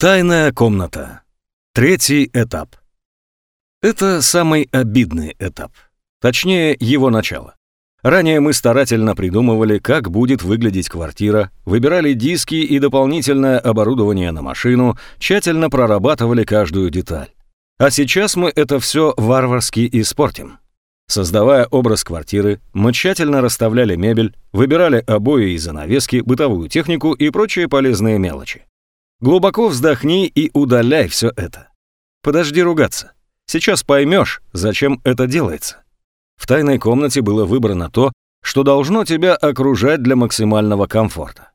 Тайная комната. Третий этап. Это самый обидный этап. Точнее, его начало. Ранее мы старательно придумывали, как будет выглядеть квартира, выбирали диски и дополнительное оборудование на машину, тщательно прорабатывали каждую деталь. А сейчас мы это все варварски испортим. Создавая образ квартиры, мы тщательно расставляли мебель, выбирали обои и занавески, бытовую технику и прочие полезные мелочи. Глубоко вздохни и удаляй все это. Подожди ругаться. Сейчас поймешь, зачем это делается. В тайной комнате было выбрано то, что должно тебя окружать для максимального комфорта.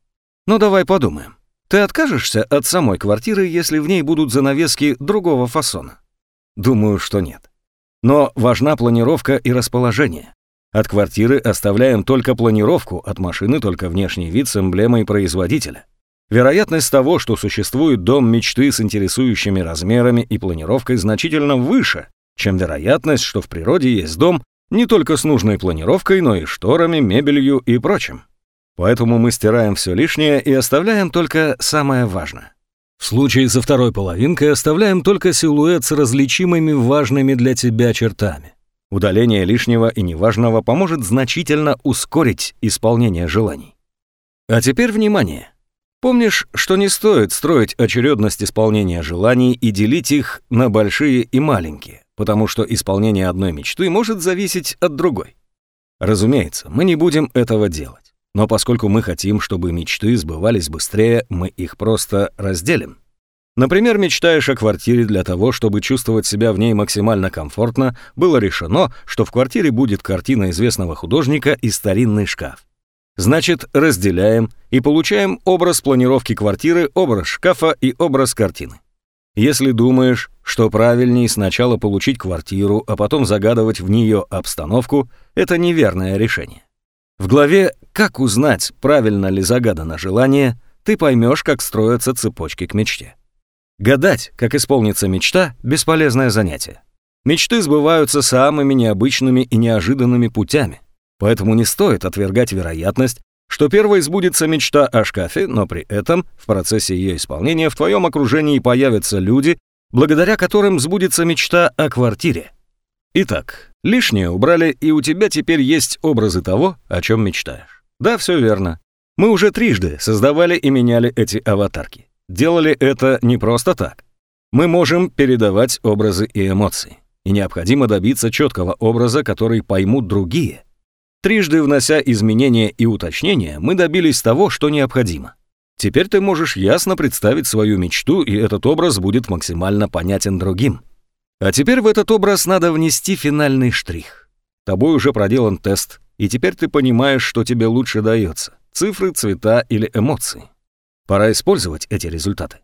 Ну давай подумаем. Ты откажешься от самой квартиры, если в ней будут занавески другого фасона? Думаю, что нет. Но важна планировка и расположение. От квартиры оставляем только планировку, от машины только внешний вид с эмблемой производителя. Вероятность того, что существует дом мечты с интересующими размерами и планировкой значительно выше, чем вероятность, что в природе есть дом не только с нужной планировкой, но и шторами, мебелью и прочим. Поэтому мы стираем все лишнее и оставляем только самое важное. В случае со второй половинкой оставляем только силуэт с различимыми важными для тебя чертами. Удаление лишнего и неважного поможет значительно ускорить исполнение желаний. А теперь внимание! Помнишь, что не стоит строить очередность исполнения желаний и делить их на большие и маленькие, потому что исполнение одной мечты может зависеть от другой. Разумеется, мы не будем этого делать. Но поскольку мы хотим, чтобы мечты сбывались быстрее, мы их просто разделим. Например, мечтаешь о квартире для того, чтобы чувствовать себя в ней максимально комфортно, было решено, что в квартире будет картина известного художника и старинный шкаф. Значит, разделяем и получаем образ планировки квартиры, образ шкафа и образ картины. Если думаешь, что правильнее сначала получить квартиру, а потом загадывать в нее обстановку, это неверное решение. В главе «Как узнать, правильно ли загадано желание» ты поймешь, как строятся цепочки к мечте. Гадать, как исполнится мечта – бесполезное занятие. Мечты сбываются самыми необычными и неожиданными путями. Поэтому не стоит отвергать вероятность, что первой сбудется мечта о шкафе, но при этом в процессе ее исполнения в твоем окружении появятся люди, благодаря которым сбудется мечта о квартире. Итак, лишнее убрали, и у тебя теперь есть образы того, о чем мечтаешь. Да, все верно. Мы уже трижды создавали и меняли эти аватарки. Делали это не просто так. Мы можем передавать образы и эмоции. И необходимо добиться четкого образа, который поймут другие – Трижды внося изменения и уточнения, мы добились того, что необходимо. Теперь ты можешь ясно представить свою мечту, и этот образ будет максимально понятен другим. А теперь в этот образ надо внести финальный штрих. Тобой уже проделан тест, и теперь ты понимаешь, что тебе лучше дается – цифры, цвета или эмоции. Пора использовать эти результаты.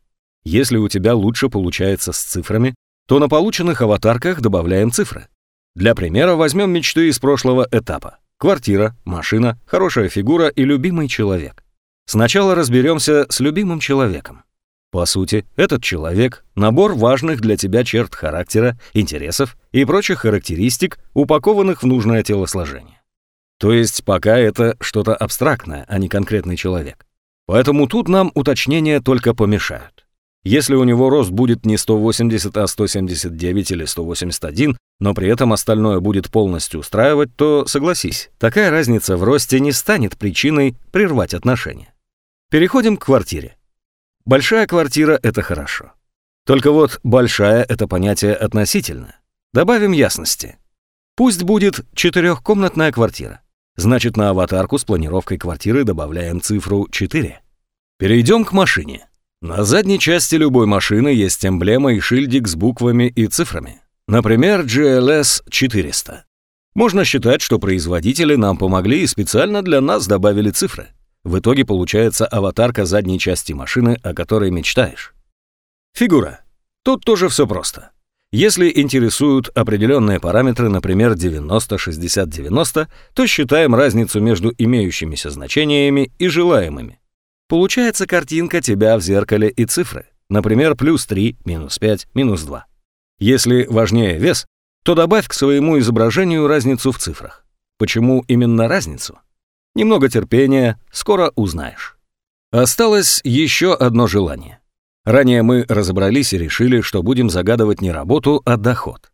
Если у тебя лучше получается с цифрами, то на полученных аватарках добавляем цифры. Для примера возьмем мечты из прошлого этапа. Квартира, машина, хорошая фигура и любимый человек. Сначала разберемся с любимым человеком. По сути, этот человек – набор важных для тебя черт характера, интересов и прочих характеристик, упакованных в нужное телосложение. То есть пока это что-то абстрактное, а не конкретный человек. Поэтому тут нам уточнения только помешают. Если у него рост будет не 180, а 179 или 181, но при этом остальное будет полностью устраивать, то, согласись, такая разница в росте не станет причиной прервать отношения. Переходим к квартире. Большая квартира – это хорошо. Только вот «большая» – это понятие относительное. Добавим ясности. Пусть будет четырехкомнатная квартира. Значит, на аватарку с планировкой квартиры добавляем цифру 4. Перейдем к машине. На задней части любой машины есть эмблема и шильдик с буквами и цифрами. Например, GLS 400. Можно считать, что производители нам помогли и специально для нас добавили цифры. В итоге получается аватарка задней части машины, о которой мечтаешь. Фигура. Тут тоже все просто. Если интересуют определенные параметры, например, 90, 60, 90, то считаем разницу между имеющимися значениями и желаемыми. Получается картинка тебя в зеркале и цифры. Например, плюс 3, минус 5, минус 2. Если важнее вес, то добавь к своему изображению разницу в цифрах. Почему именно разницу? Немного терпения, скоро узнаешь. Осталось еще одно желание. Ранее мы разобрались и решили, что будем загадывать не работу, а доход.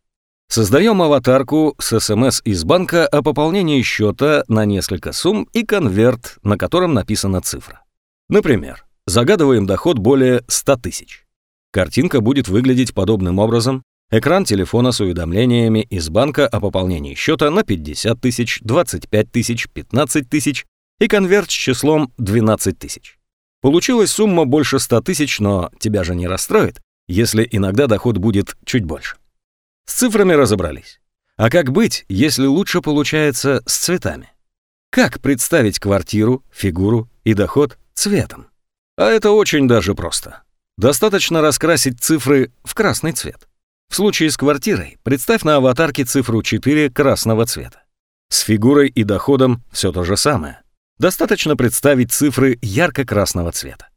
Создаем аватарку с СМС из банка о пополнении счета на несколько сумм и конверт, на котором написана цифра. Например, загадываем доход более 100 тысяч. Картинка будет выглядеть подобным образом. Экран телефона с уведомлениями из банка о пополнении счета на 50 тысяч, 25 тысяч, 15 тысяч и конверт с числом 12 тысяч. Получилась сумма больше 100 тысяч, но тебя же не расстроит, если иногда доход будет чуть больше. С цифрами разобрались. А как быть, если лучше получается с цветами? Как представить квартиру, фигуру и доход цветом? А это очень даже просто. Достаточно раскрасить цифры в красный цвет. В случае с квартирой представь на аватарке цифру 4 красного цвета. С фигурой и доходом все то же самое. Достаточно представить цифры ярко-красного цвета.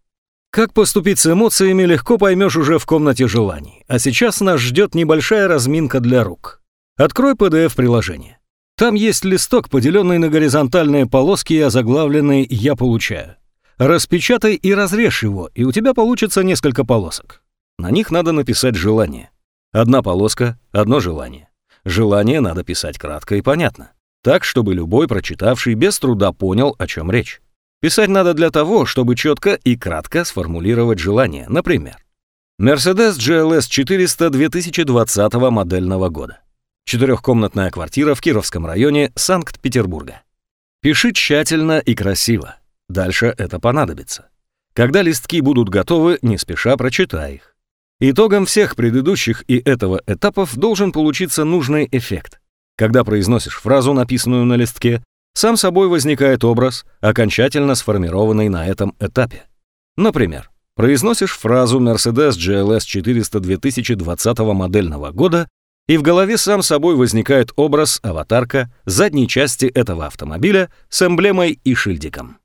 Как поступить с эмоциями, легко поймешь уже в комнате желаний. А сейчас нас ждет небольшая разминка для рук. Открой PDF-приложение. Там есть листок, поделенный на горизонтальные полоски и озаглавленный «Я получаю». Распечатай и разрежь его, и у тебя получится несколько полосок. На них надо написать желание. Одна полоска — одно желание. Желание надо писать кратко и понятно. Так, чтобы любой прочитавший без труда понял, о чем речь. Писать надо для того, чтобы четко и кратко сформулировать желание. Например, Mercedes GLS 400 2020 модельного года. Четырехкомнатная квартира в Кировском районе Санкт-Петербурга. Пиши тщательно и красиво. Дальше это понадобится. Когда листки будут готовы, не спеша прочитай их. Итогом всех предыдущих и этого этапов должен получиться нужный эффект. Когда произносишь фразу, написанную на листке, сам собой возникает образ, окончательно сформированный на этом этапе. Например, произносишь фразу Mercedes GLS 400 2020 модельного года, и в голове сам собой возникает образ аватарка задней части этого автомобиля с эмблемой и шильдиком.